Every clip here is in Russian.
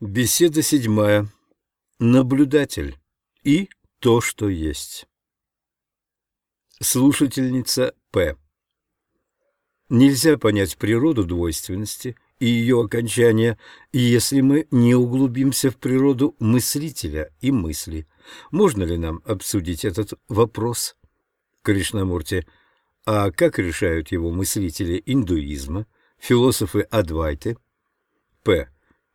Беседа седьмая. Наблюдатель и то, что есть. Слушательница П. Нельзя понять природу двойственности и ее окончания, если мы не углубимся в природу мыслителя и мысли. Можно ли нам обсудить этот вопрос? Кришнамурти. А как решают его мыслители индуизма, философы Адвайты? П.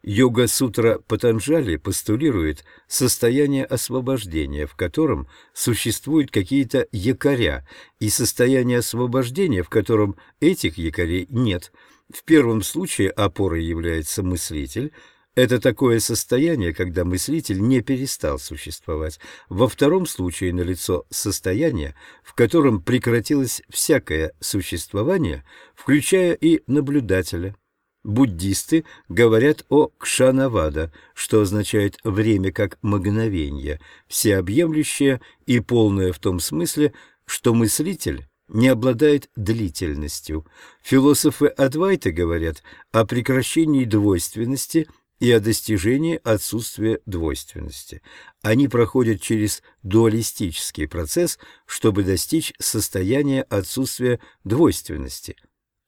Йога-сутра Патанджали постулирует состояние освобождения, в котором существуют какие-то якоря, и состояние освобождения, в котором этих якорей нет. В первом случае опорой является мыслитель. Это такое состояние, когда мыслитель не перестал существовать. Во втором случае налицо состояние, в котором прекратилось всякое существование, включая и наблюдателя. Буддисты говорят о кшанавада, что означает «время как мгновение», всеобъемлющее и полное в том смысле, что мыслитель не обладает длительностью. Философы Адвайта говорят о прекращении двойственности и о достижении отсутствия двойственности. Они проходят через дуалистический процесс, чтобы достичь состояния отсутствия двойственности –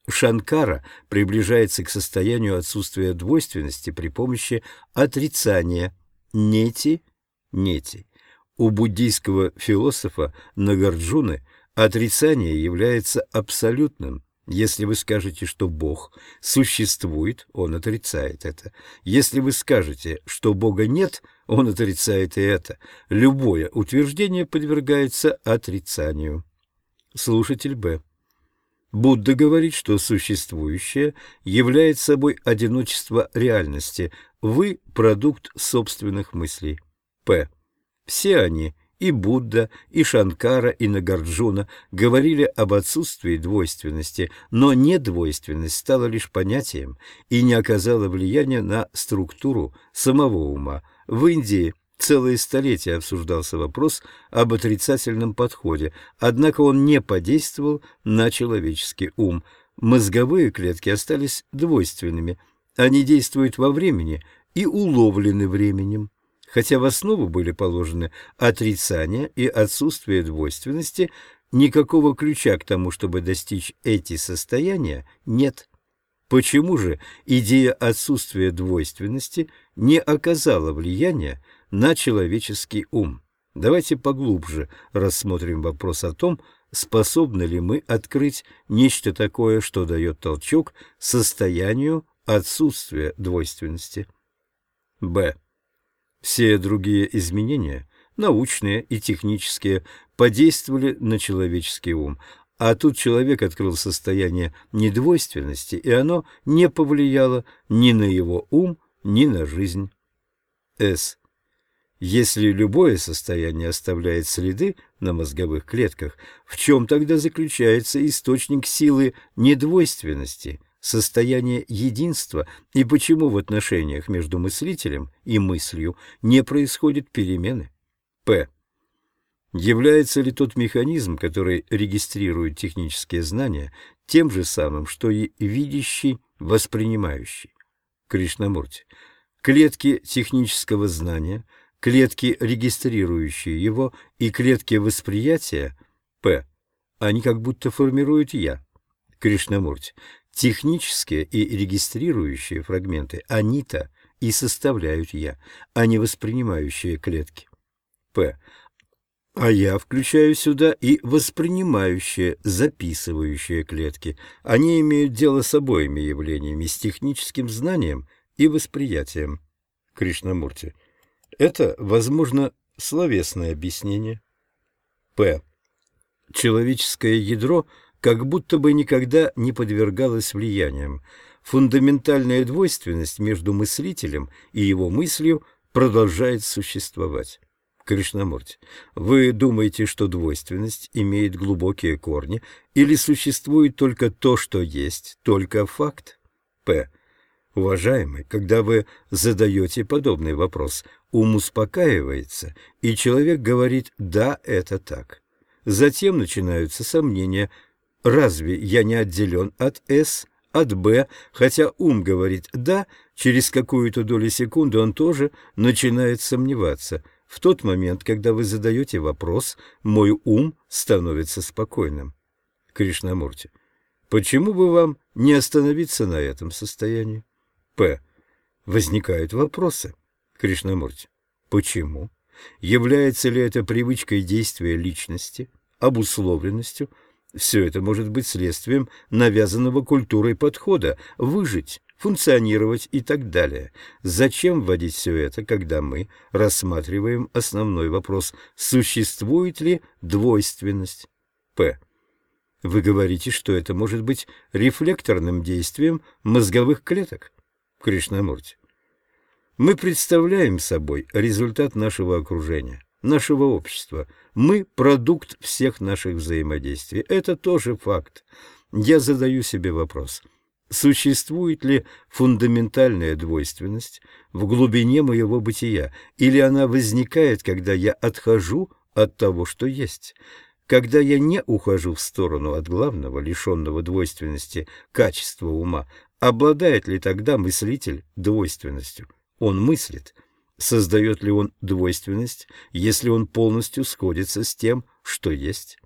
Шанкара приближается к состоянию отсутствия двойственности при помощи отрицания нети нети. У буддийского философа Нагарджуны отрицание является абсолютным. Если вы скажете, что Бог существует, он отрицает это. Если вы скажете, что Бога нет, он отрицает и это. Любое утверждение подвергается отрицанию. Слушатель Б. Будда говорит, что существующее является собой одиночество реальности. Вы – продукт собственных мыслей. П. Все они, и Будда, и Шанкара, и Нагарджуна, говорили об отсутствии двойственности, но недвойственность стала лишь понятием и не оказала влияния на структуру самого ума. В Индии – Целые столетия обсуждался вопрос об отрицательном подходе, однако он не подействовал на человеческий ум. Мозговые клетки остались двойственными. Они действуют во времени и уловлены временем. Хотя в основу были положены отрицание и отсутствие двойственности, никакого ключа к тому, чтобы достичь эти состояния, нет. Почему же идея отсутствия двойственности не оказала влияния на человеческий ум. Давайте поглубже рассмотрим вопрос о том, способны ли мы открыть нечто такое, что дает толчок состоянию отсутствия двойственности. Б. Все другие изменения, научные и технические, подействовали на человеческий ум, а тут человек открыл состояние недвойственности, и оно не повлияло ни на его ум, ни на жизнь. С. Если любое состояние оставляет следы на мозговых клетках, в чем тогда заключается источник силы недвойственности, состояние единства, и почему в отношениях между мыслителем и мыслью не происходят перемены? П. Является ли тот механизм, который регистрирует технические знания, тем же самым, что и видящий, воспринимающий? Кришнамурти. Клетки технического знания – клетки, регистрирующие его, и клетки восприятия, П, они как будто формируют «я», Кришнамурти. Технические и регистрирующие фрагменты, они-то и составляют «я», а не воспринимающие клетки. П. А я включаю сюда и воспринимающие, записывающие клетки. Они имеют дело с обоими явлениями, с техническим знанием и восприятием. Кришнамурти. Это, возможно, словесное объяснение. П. Человеческое ядро как будто бы никогда не подвергалось влияниям. Фундаментальная двойственность между мыслителем и его мыслью продолжает существовать. Кришнамурти, вы думаете, что двойственность имеет глубокие корни или существует только то, что есть, только факт? П. Уважаемый, когда вы задаете подобный вопрос, ум успокаивается, и человек говорит «да, это так». Затем начинаются сомнения «разве я не отделен от «с», от «Б», хотя ум говорит «да», через какую-то долю секунды он тоже начинает сомневаться. В тот момент, когда вы задаете вопрос, мой ум становится спокойным. Кришнамурти. Почему бы вам не остановиться на этом состоянии? П. Возникают вопросы. Кришнамурти. Почему? Является ли это привычкой действия личности, обусловленностью? Все это может быть следствием навязанного культурой подхода «выжить», функционировать и так далее. Зачем вводить все это, когда мы рассматриваем основной вопрос «существует ли двойственность?» П. Вы говорите, что это может быть рефлекторным действием мозговых клеток? Кришнамурти. Мы представляем собой результат нашего окружения, нашего общества. Мы – продукт всех наших взаимодействий. Это тоже факт. Я задаю себе вопрос. Существует ли фундаментальная двойственность в глубине моего бытия, или она возникает, когда я отхожу от того, что есть? Когда я не ухожу в сторону от главного, лишенного двойственности, качества ума, обладает ли тогда мыслитель двойственностью? Он мыслит. Создает ли он двойственность, если он полностью сходится с тем, что есть?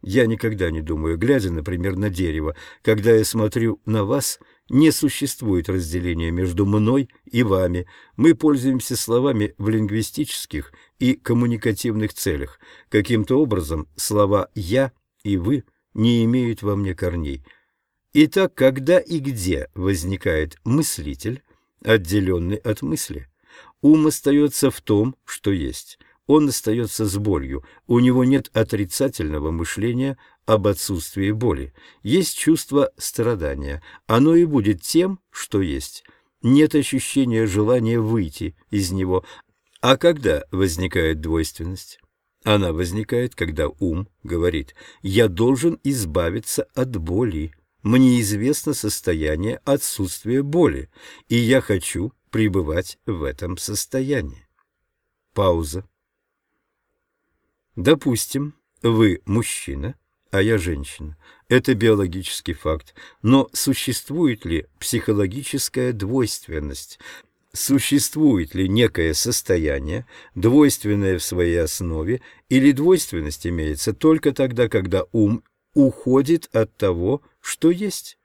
Я никогда не думаю, глядя, например, на дерево, когда я смотрю на вас, не существует разделения между мной и вами. Мы пользуемся словами в лингвистических и коммуникативных целях. Каким-то образом слова «я» и «вы» не имеют во мне корней. Итак, когда и где возникает мыслитель, отделенный от мысли. Ум остается в том, что есть. Он остается с болью. У него нет отрицательного мышления об отсутствии боли. Есть чувство страдания. Оно и будет тем, что есть. Нет ощущения желания выйти из него. А когда возникает двойственность? Она возникает, когда ум говорит «я должен избавиться от боли». Мне известно состояние отсутствия боли, и я хочу пребывать в этом состоянии. Пауза. Допустим, вы мужчина, а я женщина. Это биологический факт. Но существует ли психологическая двойственность? Существует ли некое состояние, двойственное в своей основе, или двойственность имеется только тогда, когда ум уходит от того, что есть.